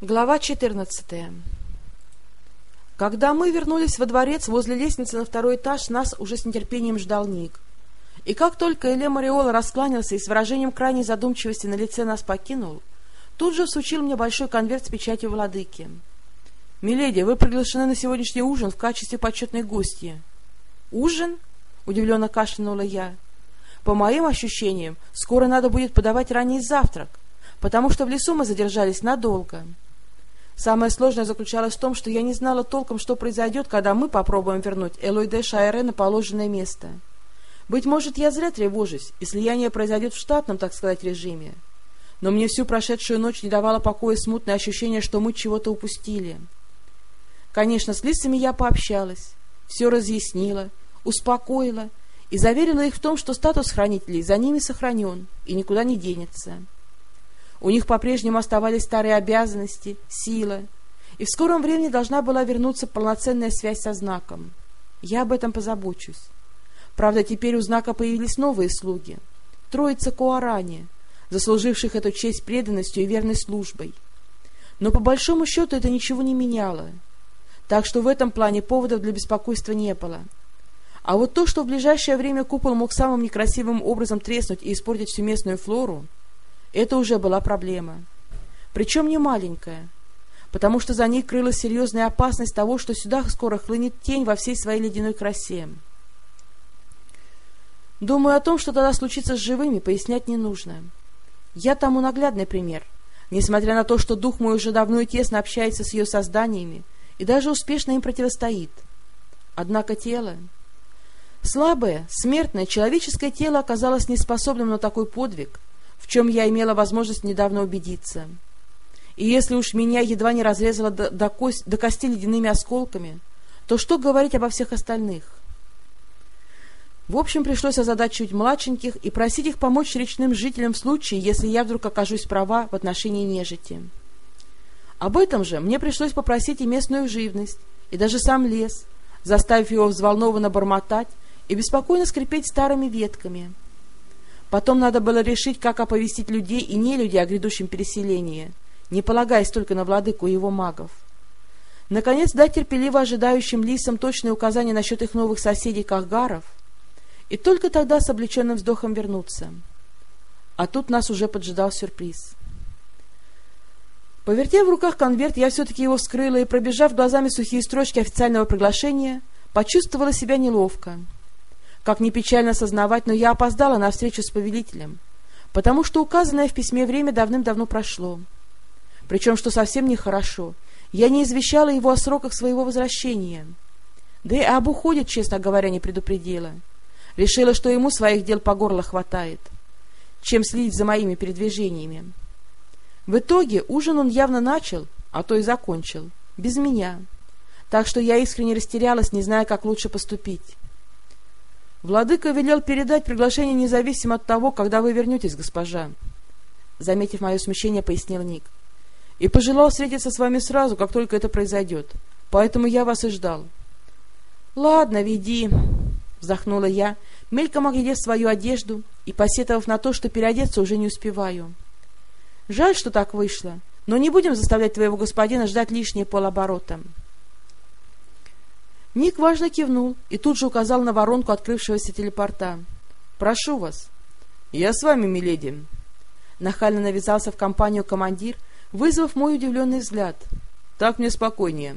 Глава 14 Когда мы вернулись во дворец, возле лестницы на второй этаж нас уже с нетерпением ждал Ник. И как только Эле Мариола раскланялся и с выражением крайней задумчивости на лице нас покинул, тут же всучил мне большой конверт с печатью владыки. — Миледи, вы приглашены на сегодняшний ужин в качестве почетной гости. — Ужин? — удивленно кашлянула я. — По моим ощущениям, скоро надо будет подавать ранний завтрак, потому что в лесу мы задержались надолго. — Самое сложное заключалось в том, что я не знала толком, что произойдет, когда мы попробуем вернуть Элойде Шайре на положенное место. Быть может, я зря тревожусь, и слияние произойдет в штатном, так сказать, режиме. Но мне всю прошедшую ночь не давало покоя смутное ощущение, что мы чего-то упустили. Конечно, с лицами я пообщалась, все разъяснила, успокоила и заверила их в том, что статус хранителей за ними сохранен и никуда не денется. У них по-прежнему оставались старые обязанности, сила, и в скором времени должна была вернуться полноценная связь со знаком. Я об этом позабочусь. Правда, теперь у знака появились новые слуги. Троица Куарани, заслуживших эту честь преданностью и верной службой. Но по большому счету это ничего не меняло. Так что в этом плане поводов для беспокойства не было. А вот то, что в ближайшее время купол мог самым некрасивым образом треснуть и испортить всю местную флору, это уже была проблема. Причем не маленькая, потому что за ней крылась серьезная опасность того, что сюда скоро хлынет тень во всей своей ледяной красе. Думаю о том, что тогда случится с живыми, пояснять не нужно. Я тому наглядный пример. Несмотря на то, что дух мой уже давно и тесно общается с ее созданиями и даже успешно им противостоит. Однако тело... Слабое, смертное, человеческое тело оказалось неспособным на такой подвиг, в чем я имела возможность недавно убедиться. И если уж меня едва не разрезало до, до, кость, до кости ледяными осколками, то что говорить обо всех остальных? В общем, пришлось озадачивать младшеньких и просить их помочь речным жителям в случае, если я вдруг окажусь права в отношении нежити. Об этом же мне пришлось попросить и местную живность, и даже сам лес, заставив его взволнованно бормотать и беспокойно скрипеть старыми ветками — Потом надо было решить, как оповестить людей и не людей о грядущем переселении, не полагаясь только на владыку и его магов. Наконец, дать терпеливо ожидающим лисам точные указания насчет их новых соседей Кахгаров, и только тогда с облегченным вздохом вернуться. А тут нас уже поджидал сюрприз. Повертев в руках конверт, я все-таки его вскрыла и, пробежав глазами сухие строчки официального приглашения, почувствовала себя неловко. Как ни печально сознавать, но я опоздала на встречу с повелителем, потому что указанное в письме время давным-давно прошло. Причем, что совсем нехорошо, я не извещала его о сроках своего возвращения. Да и об уходе, честно говоря, не предупредила. Решила, что ему своих дел по горло хватает, чем следить за моими передвижениями. В итоге ужин он явно начал, а то и закончил, без меня. Так что я искренне растерялась, не зная, как лучше поступить. Владыка велел передать приглашение независимо от того, когда вы вернетесь, госпожа. Заметив мое смущение, пояснил Ник. И пожелал встретиться с вами сразу, как только это произойдет. Поэтому я вас и ждал. — Ладно, веди, — вздохнула я, мельком оглядев свою одежду и посетовав на то, что переодеться уже не успеваю. — Жаль, что так вышло, но не будем заставлять твоего господина ждать лишние полоборота. — Ник важно кивнул и тут же указал на воронку открывшегося телепорта. «Прошу вас». «Я с вами, миледи». Нахально навязался в компанию командир, вызвав мой удивленный взгляд. «Так мне спокойнее».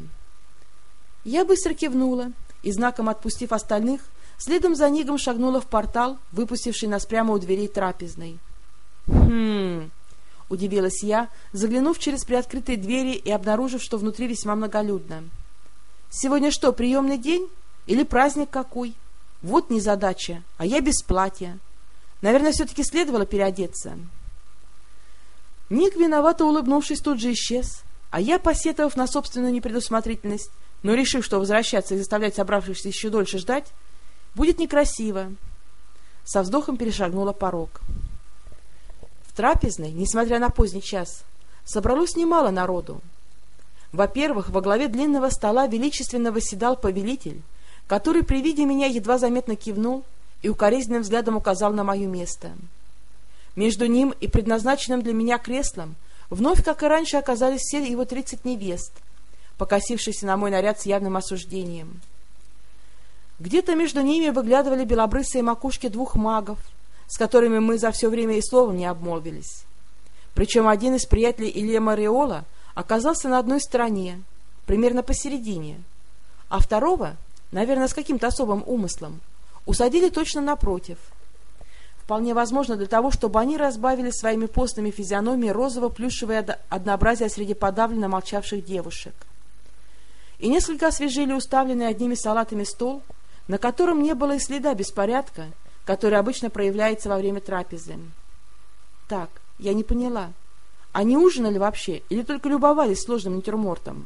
Я быстро кивнула и, знаком отпустив остальных, следом за Нигом шагнула в портал, выпустивший нас прямо у дверей трапезной. «Хм...» — удивилась я, заглянув через приоткрытые двери и обнаружив, что внутри весьма многолюдно. Сегодня что, приемный день? Или праздник какой? Вот незадача, а я без платья. Наверное, все-таки следовало переодеться. Ник, виновато улыбнувшись, тут же исчез, а я, посетовав на собственную непредусмотрительность, но решив, что возвращаться и заставлять собравшихся еще дольше ждать, будет некрасиво, со вздохом перешагнула порог. В трапезной, несмотря на поздний час, собралось немало народу, во-первых, во главе длинного стола величественно восседал повелитель, который при виде меня едва заметно кивнул и укоризненным взглядом указал на мое место. Между ним и предназначенным для меня креслом вновь, как и раньше, оказались все его тридцать невест, покосившиеся на мой наряд с явным осуждением. Где-то между ними выглядывали белобрысые макушки двух магов, с которыми мы за все время и словом не обмолвились. Причем один из приятелей Илья Мариола оказался на одной стороне, примерно посередине, а второго, наверное, с каким-то особым умыслом, усадили точно напротив. Вполне возможно для того, чтобы они разбавили своими постными физиономиями розово-плюшевое однообразие среди подавленно молчавших девушек. И несколько освежили уставленный одними салатами стол, на котором не было и следа беспорядка, который обычно проявляется во время трапезы. Так, я не поняла. Они ужинали вообще или только любовались сложным натюрмортом?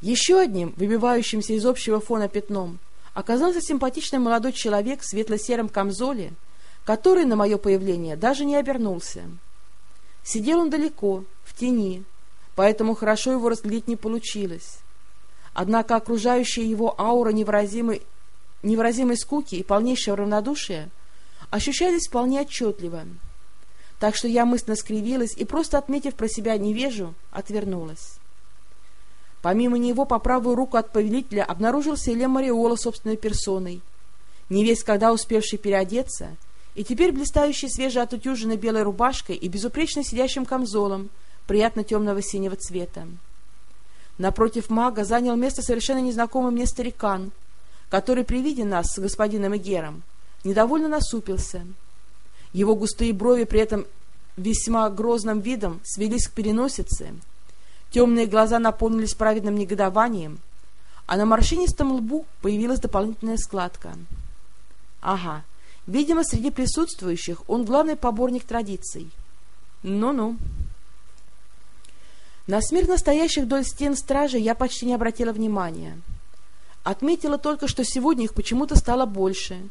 Еще одним, выбивающимся из общего фона пятном, оказался симпатичный молодой человек в светло-сером камзоле, который на мое появление даже не обернулся. Сидел он далеко, в тени, поэтому хорошо его разглядеть не получилось. Однако окружающая его аура невыразимой, невыразимой скуки и полнейшего равнодушия ощущались вполне отчетливо. Так что я мысленно скривилась и, просто отметив про себя невежу, отвернулась. Помимо него, по правую руку от повелителя обнаружился Илья Мариола собственной персоной, не весь когда успевший переодеться, и теперь блистающий свежей отутюженной белой рубашкой и безупречно сидящим камзолом, приятно темного синего цвета. Напротив мага занял место совершенно незнакомый мне старикан, который при виде нас с господином Игером недовольно насупился. Его густые брови при этом весьма грозным видом свелись к переносице, темные глаза наполнились праведным негодованием, а на морщинистом лбу появилась дополнительная складка. Ага, видимо, среди присутствующих он главный поборник традиций. Ну-ну. На смерть настоящих вдоль стен стражи я почти не обратила внимания. Отметила только, что сегодня их почему-то стало больше,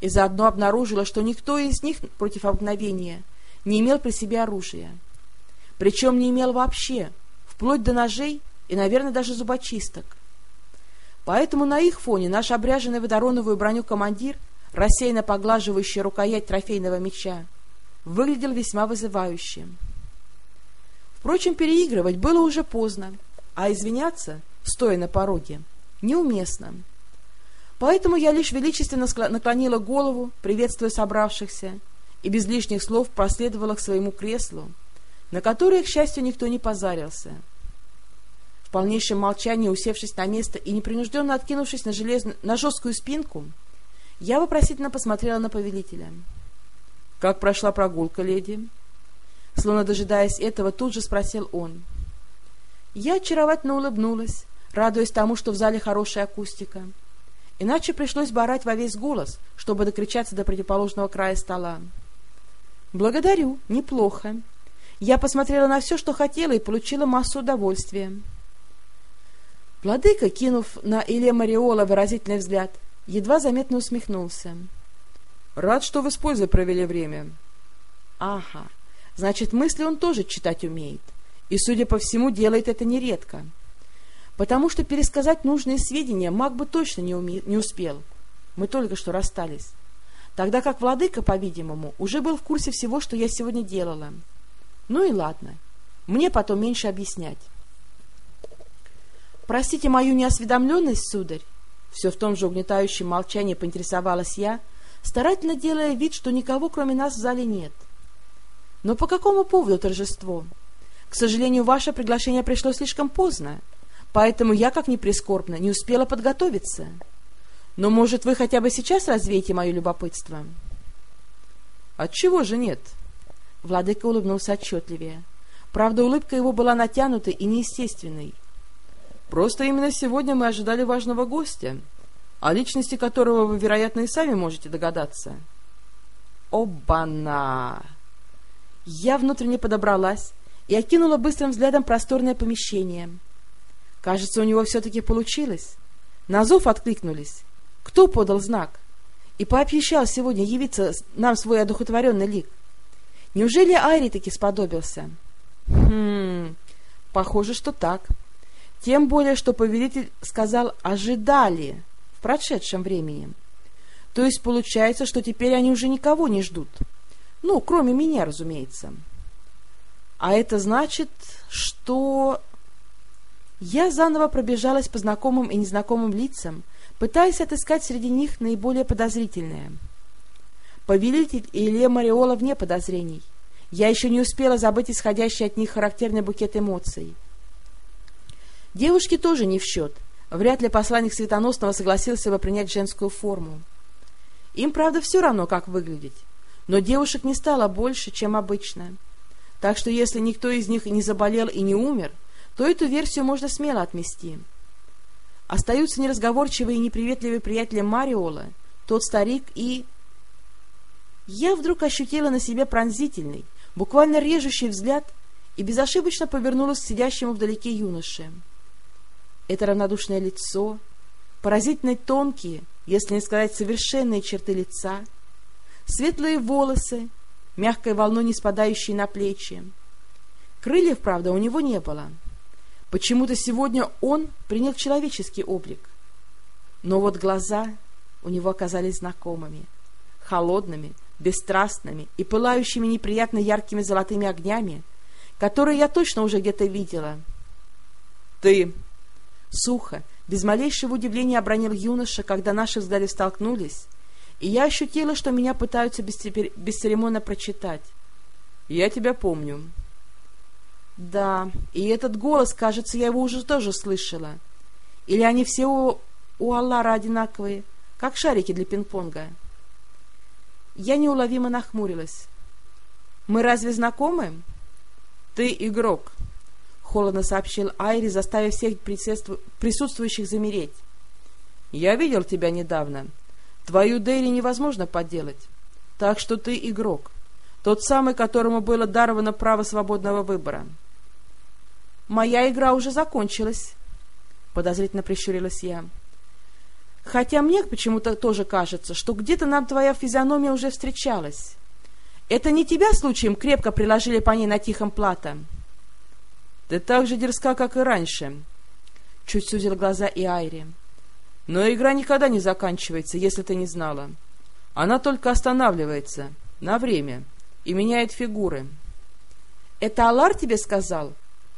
и заодно обнаружила, что никто из них против обыкновения не имел при себе оружия. Причем не имел вообще, вплоть до ножей и, наверное, даже зубочисток. Поэтому на их фоне наш обряженный водороновую броню командир, рассеянно поглаживающий рукоять трофейного меча, выглядел весьма вызывающим. Впрочем, переигрывать было уже поздно, а извиняться, стоя на пороге, неуместно. Поэтому я лишь величественно наклонила голову, приветствуя собравшихся, и без лишних слов проследовала к своему креслу, на которое, к счастью, никто не позарился. В полнейшем молчании, усевшись на место и непринужденно откинувшись на, железную, на жесткую спинку, я вопросительно посмотрела на повелителя. — Как прошла прогулка, леди? — Словно дожидаясь этого, тут же спросил он. Я очаровательно улыбнулась, радуясь тому, что в зале хорошая акустика. Иначе пришлось бы орать во весь голос, чтобы докричаться до противоположного края стола. «Благодарю, неплохо. Я посмотрела на все, что хотела, и получила массу удовольствия». Владыка, кинув на Илья Мариола выразительный взгляд, едва заметно усмехнулся. «Рад, что вы с пользой провели время». «Ага, Значит, мысли он тоже читать умеет. И, судя по всему, делает это нередко. Потому что пересказать нужные сведения маг бы точно не, уме... не успел. Мы только что расстались. Тогда как владыка, по-видимому, уже был в курсе всего, что я сегодня делала. Ну и ладно. Мне потом меньше объяснять. Простите мою неосведомленность, сударь. Все в том же угнетающем молчании поинтересовалась я, старательно делая вид, что никого кроме нас в зале нет. — но по какому поводу торжество? К сожалению, ваше приглашение пришло слишком поздно, поэтому я, как ни прискорбно, не успела подготовиться. Но, может, вы хотя бы сейчас развеете мое любопытство? — Отчего же нет? Владыка улыбнулся отчетливее. Правда, улыбка его была натянутой и неестественной. Просто именно сегодня мы ожидали важного гостя, о личности которого вы, вероятно, и сами можете догадаться. Оба-на! Я внутренне подобралась и окинула быстрым взглядом просторное помещение. Кажется, у него все-таки получилось. На зов откликнулись. Кто подал знак? И пообещал сегодня явиться нам свой одухотворенный лик. Неужели Айри таки сподобился? Хм, похоже, что так. Тем более, что повелитель сказал «ожидали» в прошедшем времени. То есть получается, что теперь они уже никого не ждут. Ну, кроме меня, разумеется. А это значит, что... Я заново пробежалась по знакомым и незнакомым лицам, пытаясь отыскать среди них наиболее подозрительное. Повелитель и Илья Мариола вне подозрений. Я еще не успела забыть исходящий от них характерный букет эмоций. Девушки тоже не в счет. Вряд ли посланник Светоносного согласился бы принять женскую форму. Им, правда, все равно, как выглядеть. Но девушек не стало больше, чем обычно. Так что если никто из них не заболел и не умер, то эту версию можно смело отмести. Остаются неразговорчивые и неприветливые приятели Мариола, тот старик и... Я вдруг ощутила на себе пронзительный, буквально режущий взгляд и безошибочно повернулась к сидящему вдалеке юноше. Это равнодушное лицо, поразительно тонкие, если не сказать совершенные черты лица, светлые волосы, мягкой волной не спадающей на плечи. Крыльев, правда, у него не было. Почему-то сегодня он принял человеческий облик. Но вот глаза у него оказались знакомыми, холодными, бесстрастными и пылающими неприятно яркими золотыми огнями, которые я точно уже где-то видела. «Ты!» Сухо, без малейшего удивления обронил юноша, когда наши взгляды столкнулись, и я ощутила, что меня пытаются бесцеремонно прочитать. «Я тебя помню». «Да, и этот голос, кажется, я его уже тоже слышала. Или они все у, у Аллара одинаковые, как шарики для пинг-понга?» Я неуловимо нахмурилась. «Мы разве знакомы?» «Ты игрок», — холодно сообщил Айри, заставив всех присутствующих замереть. «Я видел тебя недавно. Твою Дейри невозможно подделать. Так что ты игрок. Тот самый, которому было даровано право свободного выбора». «Моя игра уже закончилась», — подозрительно прищурилась я. «Хотя мне почему-то тоже кажется, что где-то нам твоя физиономия уже встречалась. Это не тебя случаем крепко приложили по ней на тихом плато?» «Ты так же дерзка, как и раньше», — чуть сузил глаза и Айри. «Но игра никогда не заканчивается, если ты не знала. Она только останавливается на время и меняет фигуры». «Это Алар тебе сказал?»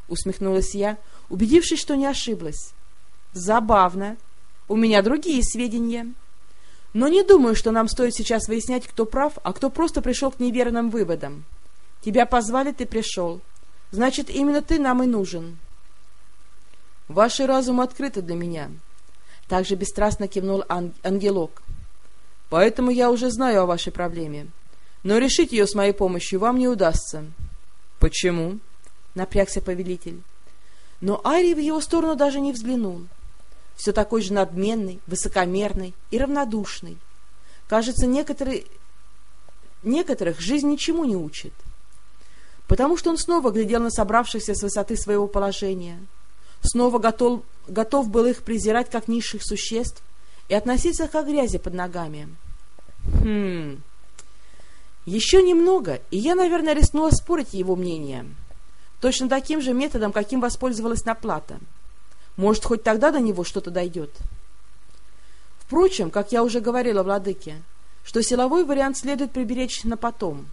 Усмехнулась я, убедившись, что не ошиблась. Забавно. У меня другие сведения. Но не думаю, что нам стоит сейчас выяснять, кто прав, а кто просто пришел к неверным выводам. Тебя позвали, ты пришел. Значит, именно ты нам и нужен. Ваши разумы открыты для меня. Также бесстрастно кивнул ан ангелок. Поэтому я уже знаю о вашей проблеме. Но решить ее с моей помощью вам не удастся. Почему? —— напрягся повелитель. Но Арий в его сторону даже не взглянул. Все такой же надменный, высокомерный и равнодушный. Кажется, некоторые... некоторых жизнь ничему не учит. Потому что он снова глядел на собравшихся с высоты своего положения, снова готов, готов был их презирать как низших существ и относиться к грязи под ногами. Хм... Еще немного, и я, наверное, рискнула спорить его мнением точно таким же методом, каким воспользовалась Наплата. Может, хоть тогда до него что-то дойдет. Впрочем, как я уже говорила владыке, что силовой вариант следует приберечь на потом.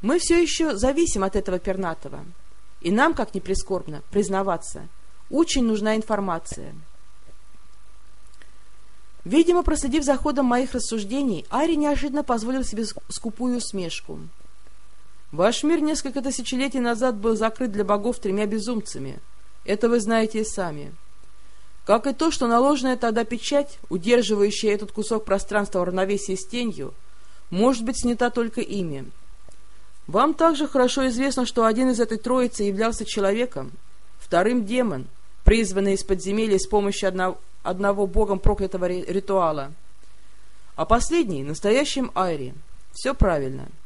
Мы все еще зависим от этого пернатого, и нам, как ни прискорбно, признаваться, очень нужна информация. Видимо, проследив за ходом моих рассуждений, Ари неожиданно позволил себе скупую усмешку — Ваш мир несколько тысячелетий назад был закрыт для богов тремя безумцами. Это вы знаете и сами. Как и то, что наложенная тогда печать, удерживающая этот кусок пространства в равновесии с тенью, может быть снята только ими. Вам также хорошо известно, что один из этой троицы являлся человеком, вторым — демон, призванный из подземелья с помощью одного, одного богом проклятого ритуала, а последний — настоящим Айри. Все правильно. —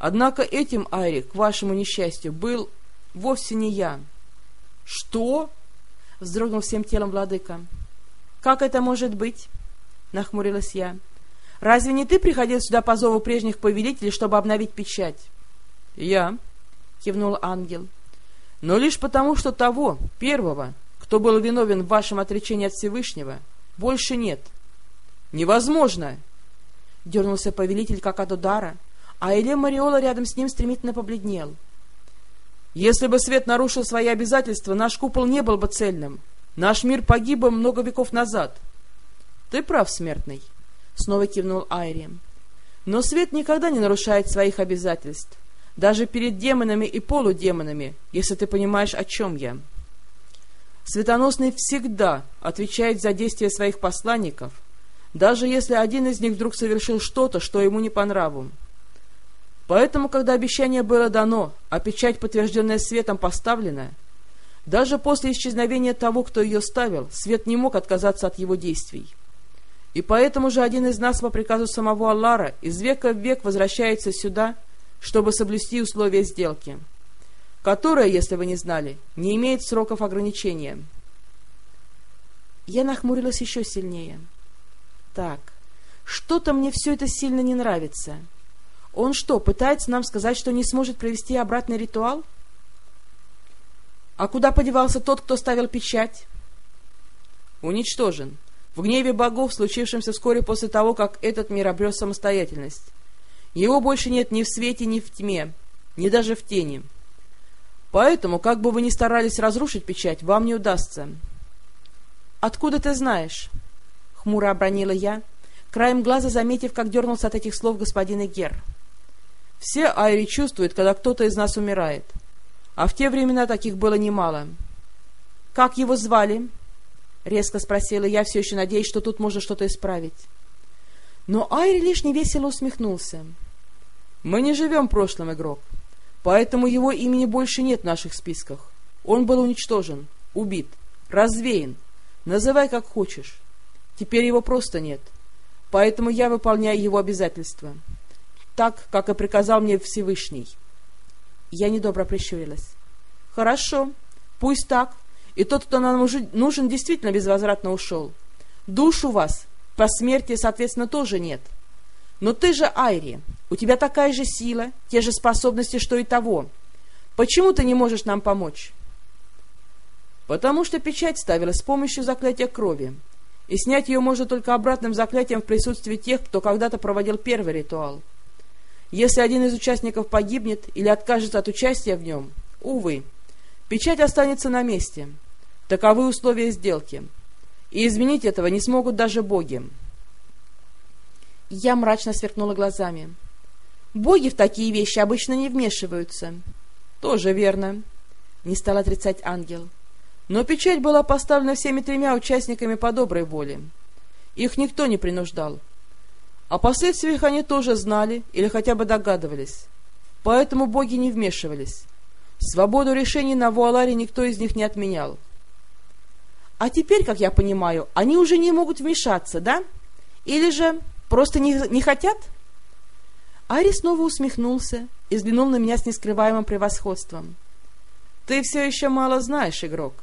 Однако этим, Айри, к вашему несчастью, был вовсе не я. — Что? — вздрогнул всем телом владыка. — Как это может быть? — нахмурилась я. — Разве не ты приходил сюда по зову прежних повелителей, чтобы обновить печать? — Я, — кивнул ангел. — Но лишь потому, что того, первого, кто был виновен в вашем отречении от Всевышнего, больше нет. — Невозможно! — дернулся повелитель как от удара, — а Эле Мариола рядом с ним стремительно побледнел. Если бы свет нарушил свои обязательства, наш купол не был бы цельным. Наш мир погиб бы много веков назад. — Ты прав, смертный, — снова кивнул Айри. — Но свет никогда не нарушает своих обязательств, даже перед демонами и полудемонами, если ты понимаешь, о чем я. Светоносный всегда отвечает за действия своих посланников, даже если один из них вдруг совершил что-то, что ему не по нраву. Поэтому, когда обещание было дано, а печать, подтвержденная светом, поставлена, даже после исчезновения того, кто ее ставил, свет не мог отказаться от его действий. И поэтому же один из нас по приказу самого Аллара из века в век возвращается сюда, чтобы соблюсти условия сделки, которая, если вы не знали, не имеет сроков ограничения. Я нахмурилась еще сильнее. Так, что-то мне все это сильно не нравится. — он что, пытается нам сказать, что не сможет провести обратный ритуал? А куда подевался тот, кто ставил печать? Уничтожен. В гневе богов, случившемся вскоре после того, как этот мир обрел самостоятельность. Его больше нет ни в свете, ни в тьме, ни даже в тени. Поэтому, как бы вы ни старались разрушить печать, вам не удастся. — Откуда ты знаешь? — хмуро обронила я, краем глаза заметив, как дернулся от этих слов господин Эгер. — все Айри чувствуют, когда кто-то из нас умирает. А в те времена таких было немало. — Как его звали? — резко спросила я, все еще надеясь, что тут можно что-то исправить. Но Айри лишь невесело усмехнулся. — Мы не живем прошлым, игрок. Поэтому его имени больше нет в наших списках. Он был уничтожен, убит, развеян. Называй как хочешь. Теперь его просто нет. Поэтому я выполняю его обязательства так, как и приказал мне Всевышний. Я недобро прищурилась. — Хорошо, пусть так. И тот, кто нам нужен, действительно безвозвратно ушел. Душ у вас по смерти, соответственно, тоже нет. Но ты же Айри, у тебя такая же сила, те же способности, что и того. Почему ты не можешь нам помочь? Потому что печать ставила с помощью заклятия крови, и снять ее можно только обратным заклятием в присутствии тех, кто когда-то проводил первый ритуал. Если один из участников погибнет или откажется от участия в нем, увы, печать останется на месте. Таковы условия сделки. И изменить этого не смогут даже боги. Я мрачно сверкнула глазами. Боги в такие вещи обычно не вмешиваются. Тоже верно, не стал отрицать ангел. Но печать была поставлена всеми тремя участниками по доброй воле. Их никто не принуждал. О последствиях они тоже знали или хотя бы догадывались, поэтому боги не вмешивались. Свободу решений на Вуаларе никто из них не отменял. А теперь, как я понимаю, они уже не могут вмешаться, да? Или же просто не, не хотят? Ари снова усмехнулся и взглянул на меня с нескрываемым превосходством. «Ты все еще мало знаешь, игрок.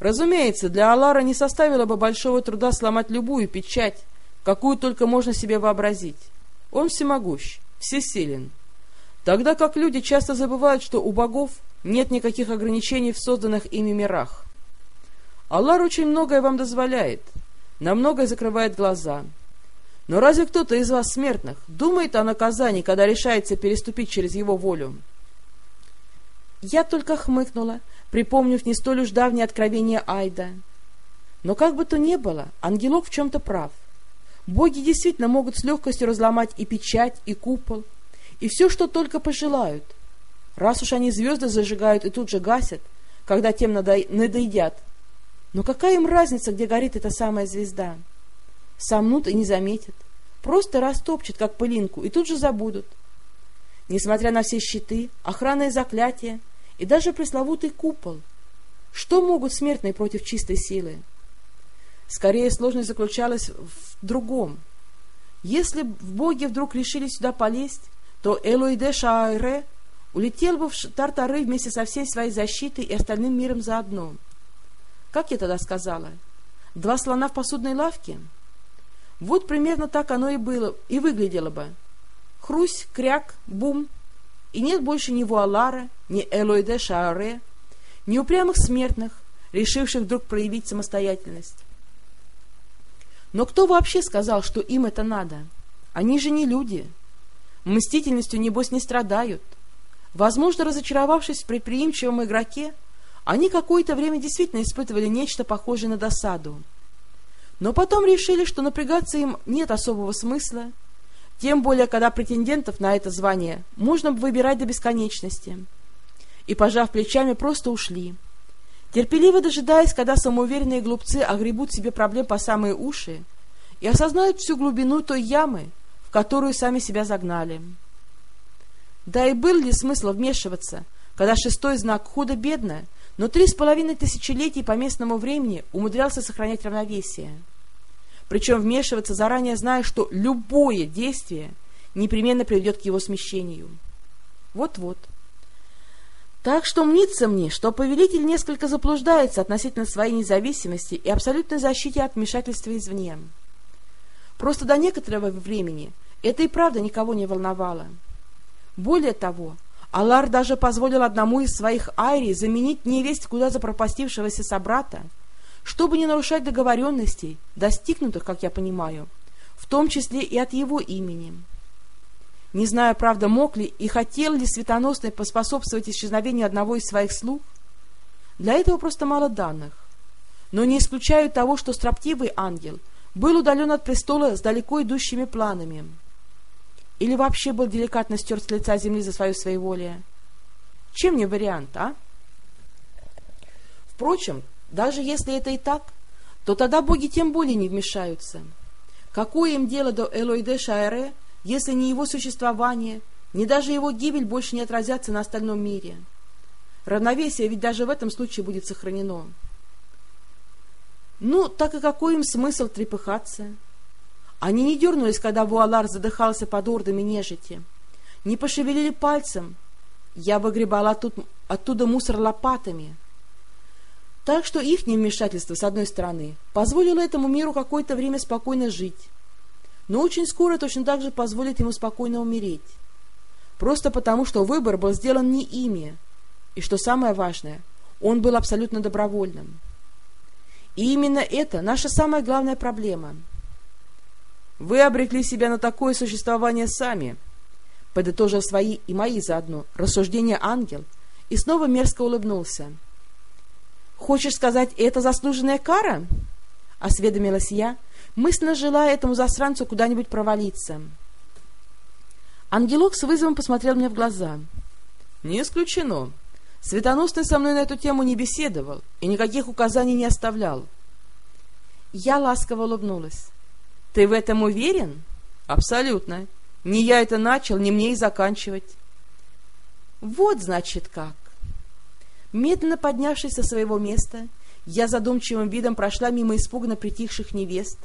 Разумеется, для Алара не составило бы большого труда сломать любую печать, какую только можно себе вообразить. Он всемогущ, всесилен. Тогда как люди часто забывают, что у богов нет никаких ограничений в созданных ими мирах. Аллах очень многое вам дозволяет, на многое закрывает глаза. Но разве кто-то из вас, смертных, думает о наказании, когда решается переступить через его волю? Я только хмыкнула, припомнив не столь уж давнее откровение Айда. Но как бы то ни было, ангелок в чем-то прав — Боги действительно могут с легкостью разломать и печать, и купол, и все, что только пожелают. Раз уж они звезды зажигают и тут же гасят, когда тем надоедят. Но какая им разница, где горит эта самая звезда? Сомнут и не заметят. Просто растопчут, как пылинку, и тут же забудут. Несмотря на все щиты, охранные заклятия и даже пресловутый купол, что могут смертные против чистой силы? Скорее, сложность заключалась в другом. Если боги вдруг решили сюда полезть, то Элоиде Шаайре улетел бы в Тартары вместе со всей своей защитой и остальным миром заодно. Как я тогда сказала? Два слона в посудной лавке? Вот примерно так оно и было, и выглядело бы. Хрусь, кряк, бум, и нет больше ни Вуалара, ни Элоиде Шааре, ни упрямых смертных, решивших вдруг проявить самостоятельность. Но кто вообще сказал, что им это надо? Они же не люди. Мстительностью, небось, не страдают. Возможно, разочаровавшись в предприимчивом игроке, они какое-то время действительно испытывали нечто похожее на досаду. Но потом решили, что напрягаться им нет особого смысла, тем более, когда претендентов на это звание можно выбирать до бесконечности. И, пожав плечами, просто ушли. Терпеливо дожидаясь, когда самоуверенные глупцы огребут себе проблем по самые уши и осознают всю глубину той ямы, в которую сами себя загнали. Да и был ли смысл вмешиваться, когда шестой знак худо-бедно, но три с половиной тысячелетий по местному времени умудрялся сохранять равновесие? Причем вмешиваться, заранее зная, что любое действие непременно приведет к его смещению. Вот-вот. Так что мнится мне, что повелитель несколько заблуждается относительно своей независимости и абсолютной защите от вмешательства извне. Просто до некоторого времени это и правда никого не волновало. Более того, Алар даже позволил одному из своих айри заменить невесть куда запропастившегося собрата, чтобы не нарушать договоренностей, достигнутых, как я понимаю, в том числе и от его имени. Не знаю, правда, мог ли и хотел ли Светоносный поспособствовать исчезновению одного из своих слуг. Для этого просто мало данных. Но не исключаю того, что строптивый ангел был удален от престола с далеко идущими планами. Или вообще был деликатно стерт с лица земли за свое своеволие. Чем не вариант, а? Впрочем, даже если это и так, то тогда боги тем более не вмешаются. Какое им дело до Элойде Шаэре, если ни его существование, ни даже его гибель больше не отразятся на остальном мире? Равновесие ведь даже в этом случае будет сохранено. Ну, так и какой им смысл трепыхаться? Они не дернулись, когда Вуалар задыхался под ордами нежити, не пошевелили пальцем. Я выгребала оттуда, оттуда мусор лопатами — так что их невмешательство, с одной стороны, позволило этому миру какое-то время спокойно жить, но очень скоро точно так же позволит ему спокойно умереть. Просто потому, что выбор был сделан не ими, и, что самое важное, он был абсолютно добровольным. И именно это наша самая главная проблема. «Вы обрекли себя на такое существование сами», подытожил свои и мои заодно рассуждения ангел и снова мерзко улыбнулся. «Хочешь сказать, это заслуженная кара?» — осведомилась я, мысленно желая этому засранцу куда-нибудь провалиться. Ангелок с вызовом посмотрел мне в глаза. «Не исключено. Светоносный со мной на эту тему не беседовал и никаких указаний не оставлял». Я ласково улыбнулась. «Ты в этом уверен?» «Абсолютно. Не я это начал, не мне и заканчивать». «Вот, значит, как. Медленно поднявшись со своего места, я задумчивым видом прошла мимо испуганно притихших невест,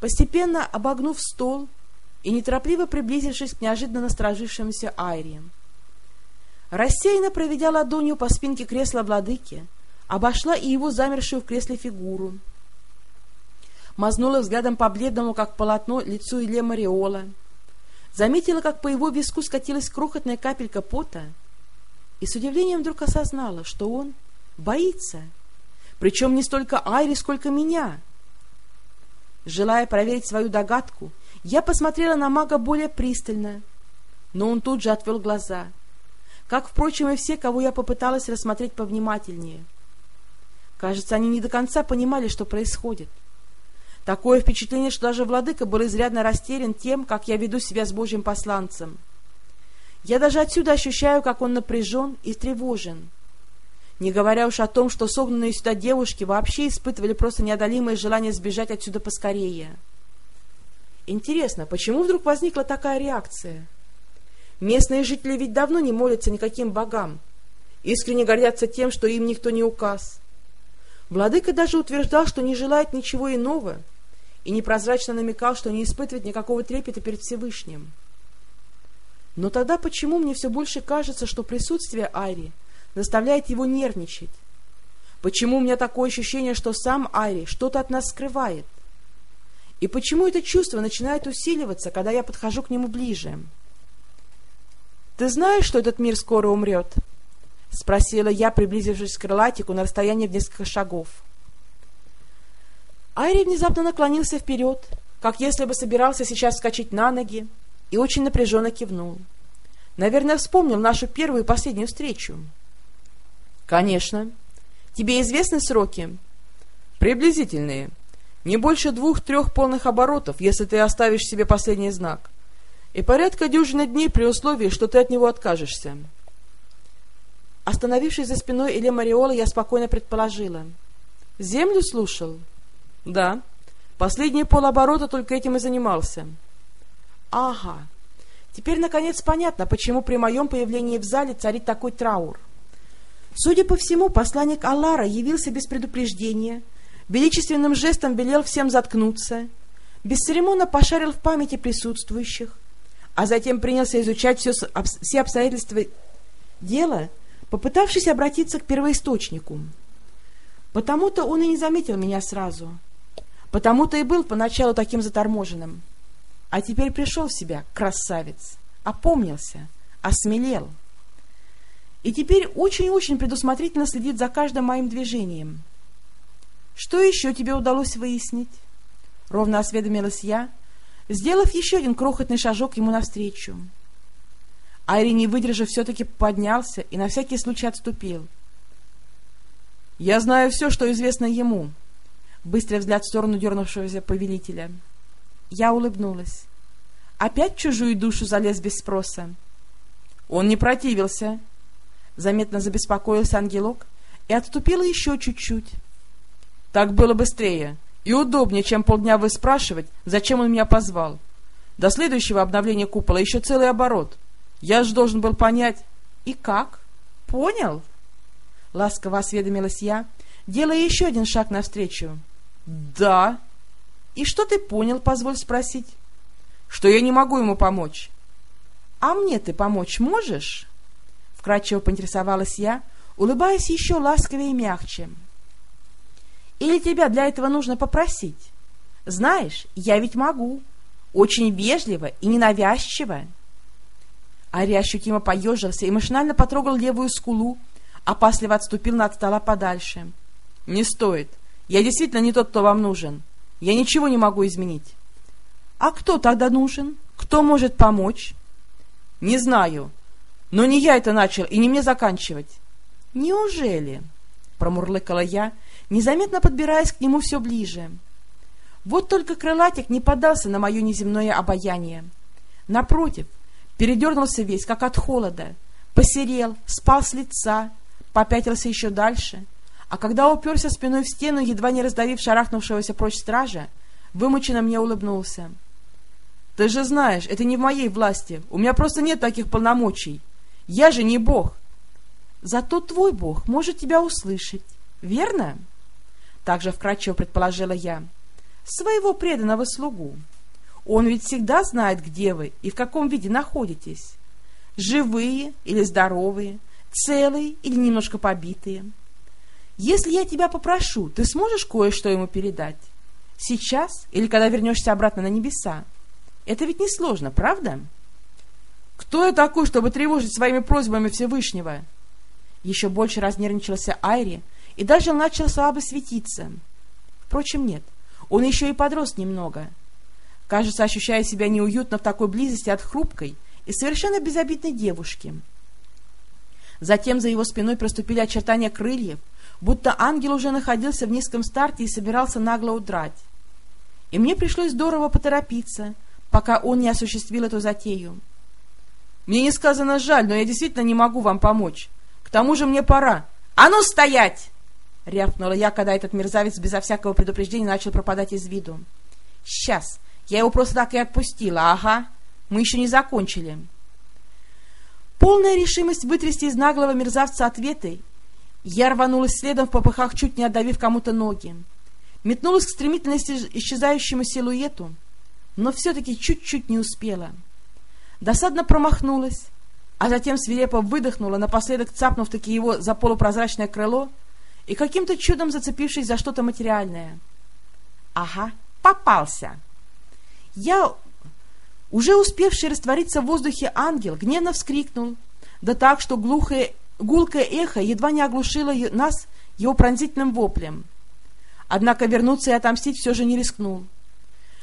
постепенно обогнув стол и неторопливо приблизившись к неожиданно насторожившемуся Айре. Рассеянно проведя ладонью по спинке кресла владыки, обошла и его замершую в кресле фигуру. Мазнула взглядом по бледному, как полотно, лицу Илье Мариола. Заметила, как по его виску скатилась крохотная капелька пота, и с удивлением вдруг осознала, что он боится, причем не столько Айри, сколько меня. Желая проверить свою догадку, я посмотрела на мага более пристально, но он тут же отвел глаза, как, впрочем, и все, кого я попыталась рассмотреть повнимательнее. Кажется, они не до конца понимали, что происходит. Такое впечатление, что даже владыка был изрядно растерян тем, как я веду себя с Божьим посланцем — я даже отсюда ощущаю, как он напряжен и тревожен. Не говоря уж о том, что согнанные сюда девушки вообще испытывали просто неодолимое желание сбежать отсюда поскорее. Интересно, почему вдруг возникла такая реакция? Местные жители ведь давно не молятся никаким богам, искренне гордятся тем, что им никто не указ. Владыка даже утверждал, что не желает ничего иного, и непрозрачно намекал, что не испытывает никакого трепета перед Всевышним. Но тогда почему мне все больше кажется, что присутствие Айри заставляет его нервничать? Почему у меня такое ощущение, что сам Айри что-то от нас скрывает? И почему это чувство начинает усиливаться, когда я подхожу к нему ближе? «Ты знаешь, что этот мир скоро умрет?» — спросила я, приблизившись к крылатику на расстоянии в несколько шагов. Айри внезапно наклонился вперед, как если бы собирался сейчас вскочить на ноги, и очень напряженно кивнул. Наверное, вспомнил нашу первую и последнюю встречу. Конечно. Тебе известны сроки? Приблизительные. Не больше двух-трех полных оборотов, если ты оставишь себе последний знак. И порядка дюжины дней при условии, что ты от него откажешься. Остановившись за спиной Илья Мариола, я спокойно предположила. Землю слушал? Да. Последние полоборота только этим и занимался. Ага. Теперь, наконец, понятно, почему при моем появлении в зале царит такой траур. Судя по всему, посланник Аллара явился без предупреждения, величественным жестом велел всем заткнуться, бесцеремонно пошарил в памяти присутствующих, а затем принялся изучать все, все обстоятельства дела, попытавшись обратиться к первоисточнику. Потому-то он и не заметил меня сразу, потому-то и был поначалу таким заторможенным. А теперь пришел в себя, красавец, опомнился, осмелел. И теперь очень-очень предусмотрительно следит за каждым моим движением. Что еще тебе удалось выяснить? Ровно осведомилась я, сделав еще один крохотный шажок ему навстречу. Айри, не выдержав, все-таки поднялся и на всякий случай отступил. «Я знаю все, что известно ему», — быстрый взгляд в сторону дернувшегося повелителя — я улыбнулась. Опять чужую душу залез без спроса. Он не противился. Заметно забеспокоился ангелок и отступил еще чуть-чуть. Так было быстрее и удобнее, чем полдня выспрашивать, зачем он меня позвал. До следующего обновления купола еще целый оборот. Я же должен был понять. И как? Понял? Ласково осведомилась я, делая еще один шаг навстречу. Да. И что ты понял, позволь спросить? Что я не могу ему помочь. А мне ты помочь можешь? Вкратчиво поинтересовалась я, улыбаясь еще ласковее и мягче. Или тебя для этого нужно попросить? Знаешь, я ведь могу. Очень вежливо и ненавязчиво. Ари ощутимо поежился и машинально потрогал левую скулу, опасливо отступил от стола подальше. — Не стоит. Я действительно не тот, кто вам нужен. Я ничего не могу изменить. А кто тогда нужен? Кто может помочь? Не знаю. Но не я это начал, и не мне заканчивать. Неужели? Промурлыкала я, незаметно подбираясь к нему все ближе. Вот только крылатик не поддался на мое неземное обаяние. Напротив, передернулся весь, как от холода, посерел, спал с лица, попятился еще дальше — а когда уперся спиной в стену, едва не раздавив шарахнувшегося прочь стража, вымученно мне улыбнулся. — Ты же знаешь, это не в моей власти. У меня просто нет таких полномочий. Я же не бог. — Зато твой бог может тебя услышать, верно? — также вкратчиво предположила я. — Своего преданного слугу. Он ведь всегда знает, где вы и в каком виде находитесь. Живые или здоровые, целые или немножко побитые. — если я тебя попрошу, ты сможешь кое-что ему передать? Сейчас или когда вернешься обратно на небеса? Это ведь несложно, правда? Кто я такой, чтобы тревожить своими просьбами Всевышнего? Еще больше разнервничался Айри и даже начал слабо светиться. Впрочем, нет, он еще и подрос немного. Кажется, ощущая себя неуютно в такой близости от хрупкой и совершенно безобидной девушки. Затем за его спиной проступили очертания крыльев, будто ангел уже находился в низком старте и собирался нагло удрать. И мне пришлось здорово поторопиться, пока он не осуществил эту затею. Мне не сказано жаль, но я действительно не могу вам помочь. К тому же мне пора. А ну стоять! — рявкнула я, когда этот мерзавец безо всякого предупреждения начал пропадать из виду. — Сейчас. Я его просто так и отпустила. Ага. Мы еще не закончили. Полная решимость вытрясти из наглого мерзавца ответы я рванулась следом в попыхах, чуть не отдавив кому-то ноги. Метнулась к стремительно исчезающему силуэту, но все-таки чуть-чуть не успела. Досадно промахнулась, а затем свирепо выдохнула, напоследок цапнув таки его за полупрозрачное крыло и каким-то чудом зацепившись за что-то материальное. Ага, попался! Я, уже успевший раствориться в воздухе ангел, гневно вскрикнул, да так, что глухое Гулкое эхо едва не оглушило нас его пронзительным воплем. Однако вернуться и отомстить все же не рискнул.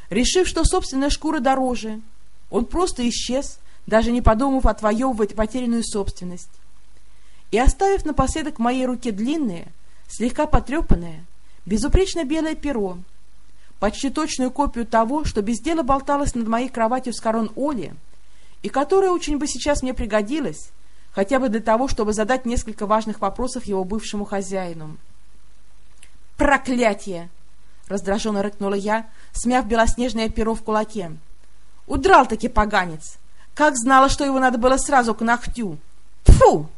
Решив, что собственная шкура дороже, он просто исчез, даже не подумав отвоевывать потерянную собственность. И оставив напоследок в моей руке длинное, слегка потрепанное, безупречно белое перо, почти точную копию того, что без дела болталось над моей кроватью с корон Оли, и которое очень бы сейчас мне пригодилось, хотя бы для того, чтобы задать несколько важных вопросов его бывшему хозяину. «Проклятие!» — раздраженно рыкнула я, смяв белоснежное перо в кулаке. «Удрал-таки поганец! Как знала, что его надо было сразу к ногтю! Тфу!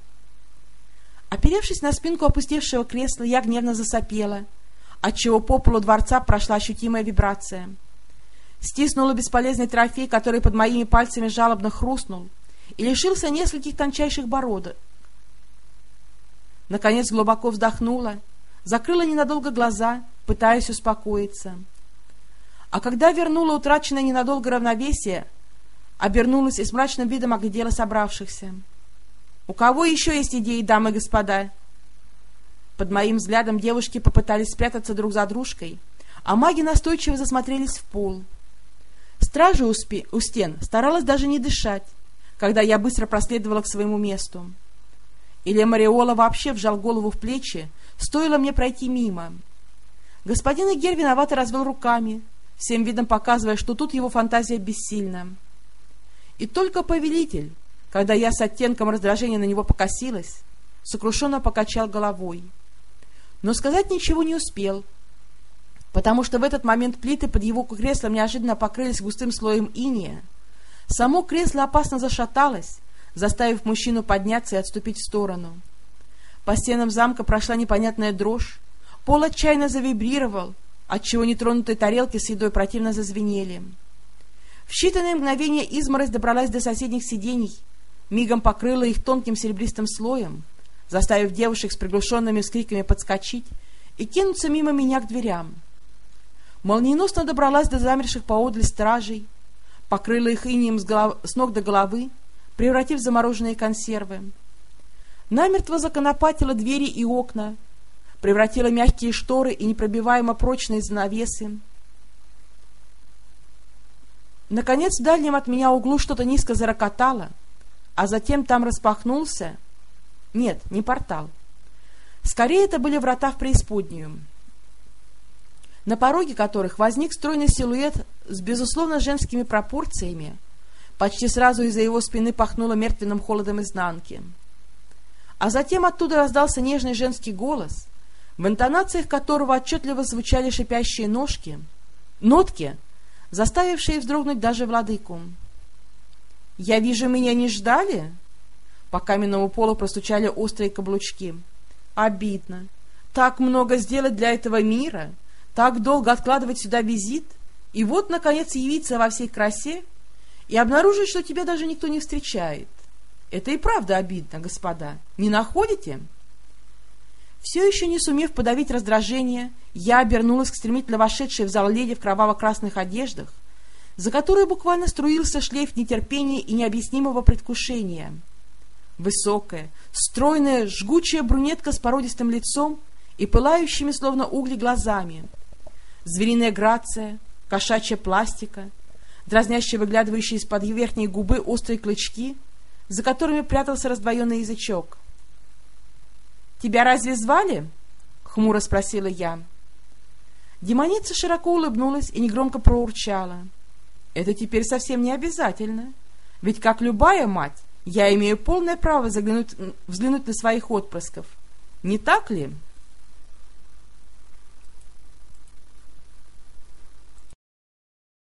Оперевшись на спинку опустевшего кресла, я гневно засопела, отчего по полу дворца прошла ощутимая вибрация. Стиснула бесполезный трофей, который под моими пальцами жалобно хрустнул, и лишился нескольких тончайших бородок. Наконец глубоко вздохнула, закрыла ненадолго глаза, пытаясь успокоиться. А когда вернула утраченное ненадолго равновесие, обернулась и с мрачным видом оглядела собравшихся. «У кого еще есть идеи, дамы и господа?» Под моим взглядом девушки попытались спрятаться друг за дружкой, а маги настойчиво засмотрелись в пол. Стража у, спи у стен старалась даже не дышать, когда я быстро проследовала к своему месту. Или Мариола вообще вжал голову в плечи, стоило мне пройти мимо. Господин Игер виновато развел руками, всем видом показывая, что тут его фантазия бессильна. И только повелитель, когда я с оттенком раздражения на него покосилась, сокрушенно покачал головой. Но сказать ничего не успел, потому что в этот момент плиты под его креслом неожиданно покрылись густым слоем иния, Само кресло опасно зашаталось, заставив мужчину подняться и отступить в сторону. По стенам замка прошла непонятная дрожь, пол отчаянно завибрировал, отчего нетронутые тарелки с едой противно зазвенели. В считанные мгновения изморозь добралась до соседних сидений, мигом покрыла их тонким серебристым слоем, заставив девушек с приглушенными вскриками подскочить и кинуться мимо меня к дверям. Молниеносно добралась до замерших поодаль стражей, покрыла их инием с, голов... с ног до головы, превратив в замороженные консервы. Намертво законопатила двери и окна, превратила мягкие шторы и непробиваемо прочные занавесы. Наконец в дальнем от меня углу что-то низко зарокотало, а затем там распахнулся... Нет, не портал. Скорее это были врата в преисподнюю на пороге которых возник стройный силуэт с безусловно женскими пропорциями. Почти сразу из-за его спины пахнуло мертвенным холодом изнанки. А затем оттуда раздался нежный женский голос, в интонациях которого отчетливо звучали шипящие ножки, нотки, заставившие вздрогнуть даже владыку. «Я вижу, меня не ждали?» По каменному полу простучали острые каблучки. «Обидно. Так много сделать для этого мира!» так долго откладывать сюда визит, и вот, наконец, явиться во всей красе и обнаружить, что тебя даже никто не встречает. Это и правда обидно, господа. Не находите? Все еще не сумев подавить раздражение, я обернулась к стремительно вошедшей в зал леди в кроваво-красных одеждах, за которой буквально струился шлейф нетерпения и необъяснимого предвкушения. Высокая, стройная, жгучая брюнетка с породистым лицом и пылающими, словно угли, глазами — звериная грация, кошачья пластика, дразнящие выглядывающие из-под верхней губы острые клычки, за которыми прятался раздвоенный язычок. «Тебя разве звали?» — хмуро спросила я. Демоница широко улыбнулась и негромко проурчала. «Это теперь совсем не обязательно, ведь, как любая мать, я имею полное право заглянуть, взглянуть на своих отпрысков. Не так ли?»